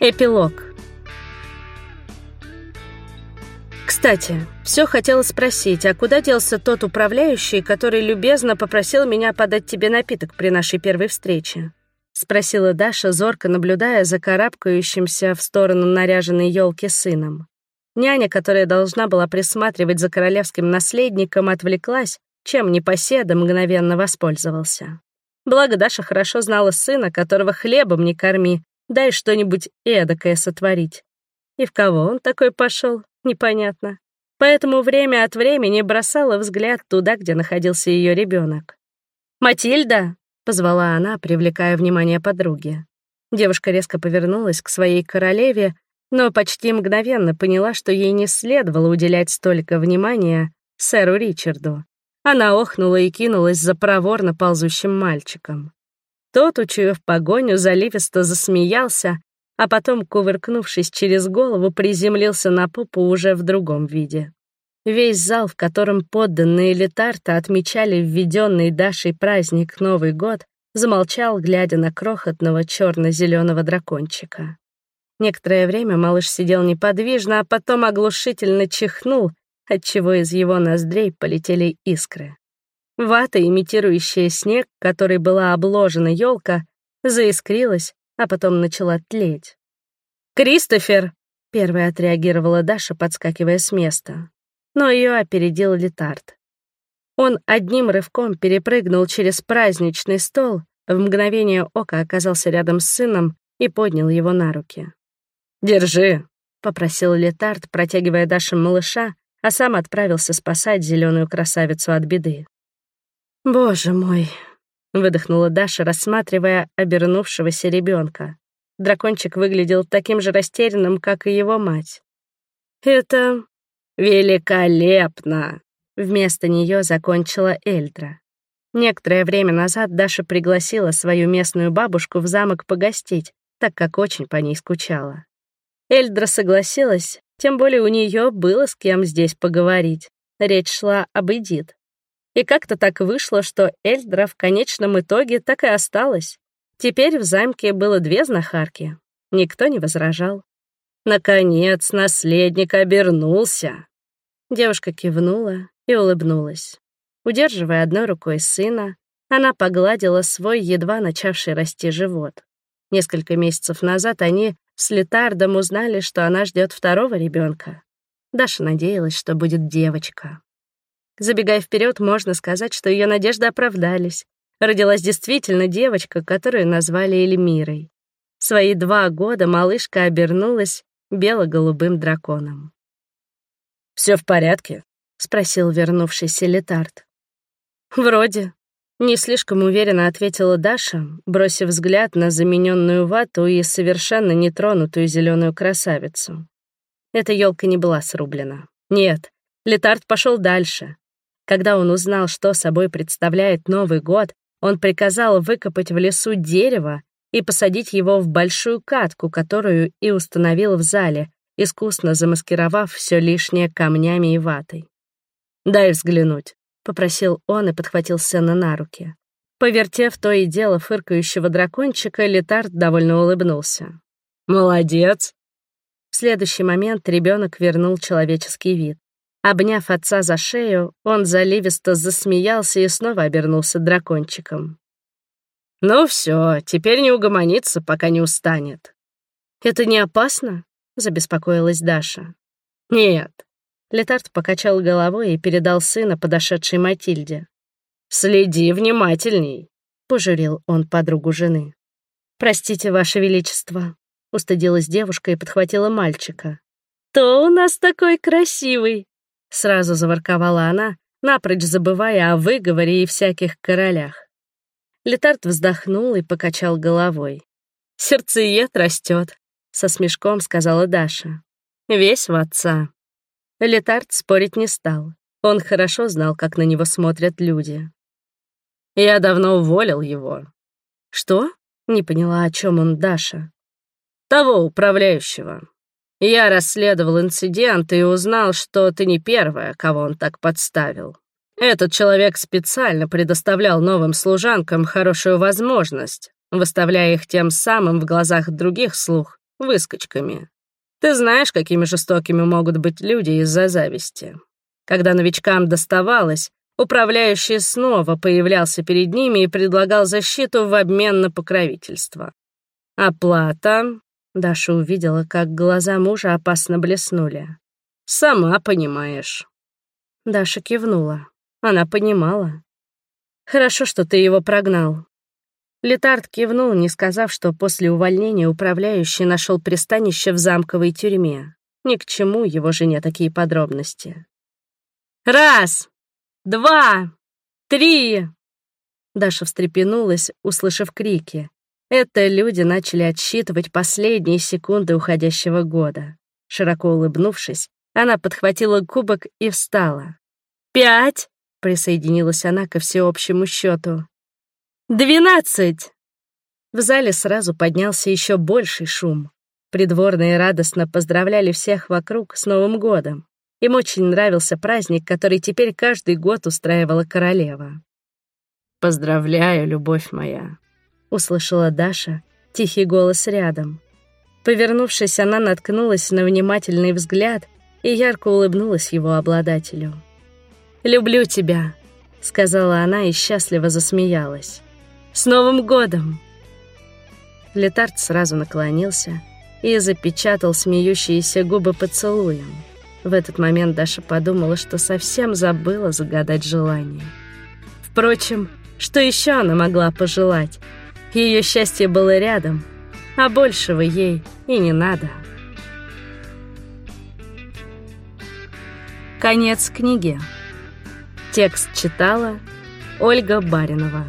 Эпилог. Кстати, все хотела спросить, а куда делся тот управляющий, который любезно попросил меня подать тебе напиток при нашей первой встрече? Спросила Даша, зорко наблюдая за карабкающимся в сторону наряженной елки сыном. Няня, которая должна была присматривать за королевским наследником, отвлеклась, чем непоседа мгновенно воспользовался. Благо Даша хорошо знала сына, которого хлебом не корми, дай что-нибудь эдакое сотворить. И в кого он такой пошел, непонятно. Поэтому время от времени бросала взгляд туда, где находился ее ребенок. «Матильда!» — позвала она, привлекая внимание подруги. Девушка резко повернулась к своей королеве, но почти мгновенно поняла, что ей не следовало уделять столько внимания сэру Ричарду. Она охнула и кинулась за проворно ползущим мальчиком. Тот, учуяв погоню, заливисто засмеялся, а потом, кувыркнувшись через голову, приземлился на попу уже в другом виде. Весь зал, в котором подданные Летарта отмечали введенный Дашей праздник Новый год, замолчал, глядя на крохотного черно зеленого дракончика. Некоторое время малыш сидел неподвижно, а потом оглушительно чихнул отчего из его ноздрей полетели искры. Вата, имитирующая снег, которой была обложена елка, заискрилась, а потом начала тлеть. «Кристофер!» — первая отреагировала Даша, подскакивая с места. Но ее опередил Летард. Он одним рывком перепрыгнул через праздничный стол, в мгновение ока оказался рядом с сыном и поднял его на руки. «Держи», — попросил Летард, протягивая Даше малыша, а сам отправился спасать зеленую красавицу от беды. «Боже мой!» — выдохнула Даша, рассматривая обернувшегося ребенка. Дракончик выглядел таким же растерянным, как и его мать. «Это великолепно!» — вместо нее закончила Эльдра. Некоторое время назад Даша пригласила свою местную бабушку в замок погостить, так как очень по ней скучала. Эльдра согласилась, тем более у нее было с кем здесь поговорить. Речь шла об Эдит. И как-то так вышло, что Эльдра в конечном итоге так и осталась. Теперь в замке было две знахарки. Никто не возражал. Наконец наследник обернулся. Девушка кивнула и улыбнулась. Удерживая одной рукой сына, она погладила свой едва начавший расти живот. Несколько месяцев назад они с Летардом узнали, что она ждет второго ребенка. Даша надеялась, что будет девочка. Забегая вперед, можно сказать, что ее надежды оправдались. Родилась действительно девочка, которую назвали Эльмирой. Свои два года малышка обернулась бело-голубым драконом. Все в порядке?» — спросил вернувшийся Летард. «Вроде», не слишком уверенно ответила Даша, бросив взгляд на замененную вату и совершенно нетронутую зеленую красавицу. Эта елка не была срублена. Нет, Летард пошел дальше. Когда он узнал, что собой представляет Новый год, он приказал выкопать в лесу дерево и посадить его в большую катку, которую и установил в зале, искусно замаскировав все лишнее камнями и ватой. «Дай взглянуть», — попросил он и подхватил сына на руки. Повертев то и дело фыркающего дракончика, Летард довольно улыбнулся. «Молодец!» В следующий момент ребенок вернул человеческий вид. Обняв отца за шею, он заливисто засмеялся и снова обернулся дракончиком. «Ну все, теперь не угомонится, пока не устанет». «Это не опасно?» — забеспокоилась Даша. «Нет, Летард покачал головой и передал сына подошедшей Матильде. «Следи внимательней», — пожурил он подругу жены. «Простите, Ваше Величество», — устыдилась девушка и подхватила мальчика. «То у нас такой красивый», — сразу заворковала она, напрочь забывая о выговоре и всяких королях. Летард вздохнул и покачал головой. «Сердцеед растет», — со смешком сказала Даша. «Весь в отца». Летард спорить не стал. Он хорошо знал, как на него смотрят люди. «Я давно уволил его». «Что?» — не поняла, о чем он Даша. «Того управляющего. Я расследовал инцидент и узнал, что ты не первая, кого он так подставил. Этот человек специально предоставлял новым служанкам хорошую возможность, выставляя их тем самым в глазах других слух выскочками. Ты знаешь, какими жестокими могут быть люди из-за зависти. Когда новичкам доставалось, управляющий снова появлялся перед ними и предлагал защиту в обмен на покровительство. Оплата... Даша увидела, как глаза мужа опасно блеснули. «Сама понимаешь». Даша кивнула. Она понимала. «Хорошо, что ты его прогнал». Летард кивнул, не сказав, что после увольнения управляющий нашел пристанище в замковой тюрьме. Ни к чему его жене такие подробности. «Раз! Два! Три!» Даша встрепенулась, услышав крики. Это люди начали отсчитывать последние секунды уходящего года. Широко улыбнувшись, она подхватила кубок и встала. «Пять!» — присоединилась она ко всеобщему счету. «Двенадцать!» В зале сразу поднялся еще больший шум. Придворные радостно поздравляли всех вокруг с Новым годом. Им очень нравился праздник, который теперь каждый год устраивала королева. «Поздравляю, любовь моя», — услышала Даша, тихий голос рядом. Повернувшись, она наткнулась на внимательный взгляд и ярко улыбнулась его обладателю. «Люблю тебя», — сказала она и счастливо засмеялась. «С Новым годом!» Летард сразу наклонился и запечатал смеющиеся губы поцелуем. В этот момент Даша подумала, что совсем забыла загадать желание. Впрочем, что еще она могла пожелать? Ее счастье было рядом, а большего ей и не надо. Конец книги. Текст читала Ольга Баринова.